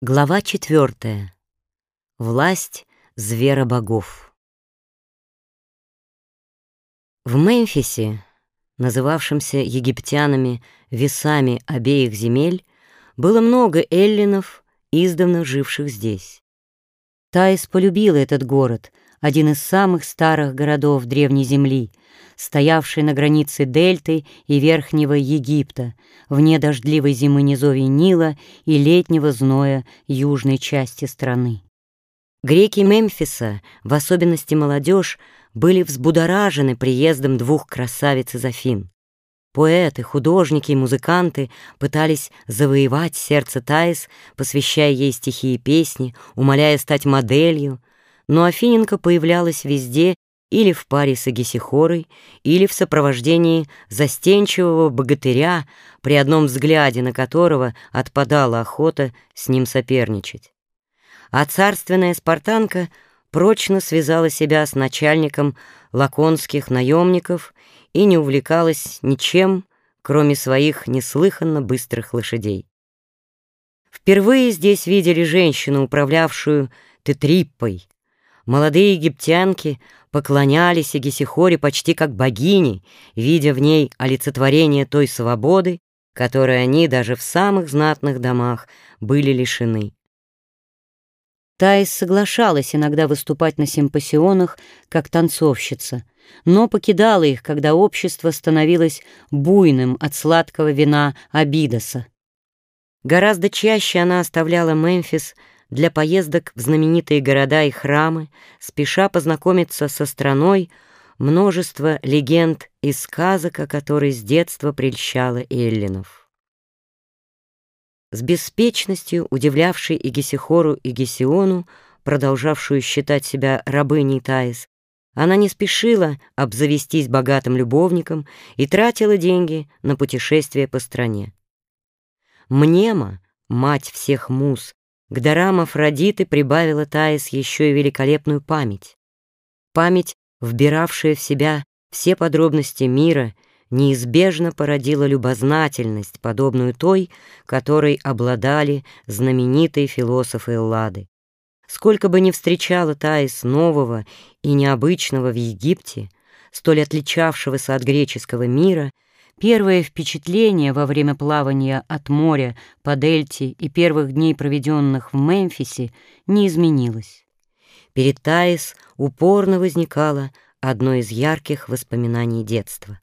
Глава четвертая. Власть зверобогов. В Мемфисе, называвшемся египтянами весами обеих земель, было много эллинов, издавна живших здесь. Таис полюбила этот город, один из самых старых городов Древней Земли, стоявший на границе Дельты и Верхнего Египта, вне дождливой зимы низовий Нила и летнего зноя южной части страны. Греки Мемфиса, в особенности молодежь, были взбудоражены приездом двух красавиц из Афин. Поэты, художники и музыканты пытались завоевать сердце Таис, посвящая ей стихи и песни, умоляя стать моделью, но Афиненко появлялась везде или в паре с Агисихорой, или в сопровождении застенчивого богатыря, при одном взгляде на которого отпадала охота с ним соперничать. А царственная спартанка прочно связала себя с начальником лаконских наемников и не увлекалась ничем, кроме своих неслыханно быстрых лошадей. Впервые здесь видели женщину, управлявшую тетриппой, Молодые египтянки поклонялись Егисихоре почти как богине, видя в ней олицетворение той свободы, которой они даже в самых знатных домах были лишены. Таис соглашалась иногда выступать на симпосионах как танцовщица, но покидала их, когда общество становилось буйным от сладкого вина Абидоса. Гораздо чаще она оставляла Мемфис для поездок в знаменитые города и храмы, спеша познакомиться со страной, множество легенд и сказок, о которой с детства прельщала эллинов. С беспечностью, удивлявшей и Гесихору, и Гесиону, продолжавшую считать себя рабыней Таис, она не спешила обзавестись богатым любовником и тратила деньги на путешествия по стране. Мнема, мать всех муз, к дарам Афродиты прибавила Таис еще и великолепную память. Память, вбиравшая в себя все подробности мира, неизбежно породила любознательность, подобную той, которой обладали знаменитые философы Эллады. Сколько бы ни встречала Таис нового и необычного в Египте, столь отличавшегося от греческого мира — Первое впечатление во время плавания от моря по дельте и первых дней, проведенных в Мемфисе, не изменилось. Перед Таис упорно возникало одно из ярких воспоминаний детства.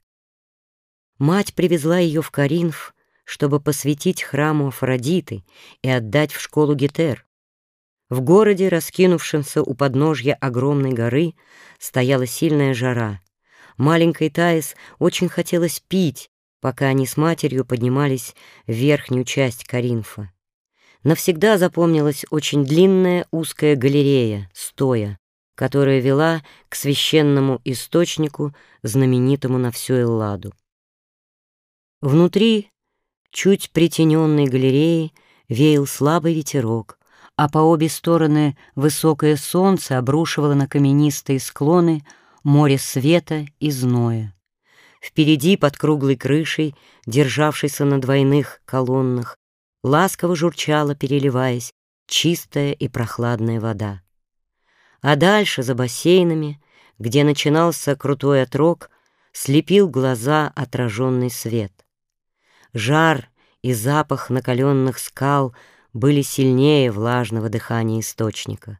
Мать привезла ее в Каринф, чтобы посвятить храму Афродиты и отдать в школу Гетер. В городе, раскинувшемся у подножья огромной горы, стояла сильная жара — Маленькой Таис очень хотелось пить, пока они с матерью поднимались в верхнюю часть Каринфа. Навсегда запомнилась очень длинная узкая галерея, стоя, которая вела к священному источнику, знаменитому на всю Элладу. Внутри, чуть притененной галереи, веял слабый ветерок, а по обе стороны высокое солнце обрушивало на каменистые склоны море света и зноя. Впереди, под круглой крышей, державшейся на двойных колоннах, ласково журчала, переливаясь, чистая и прохладная вода. А дальше, за бассейнами, где начинался крутой отрог, слепил глаза отраженный свет. Жар и запах накаленных скал были сильнее влажного дыхания источника.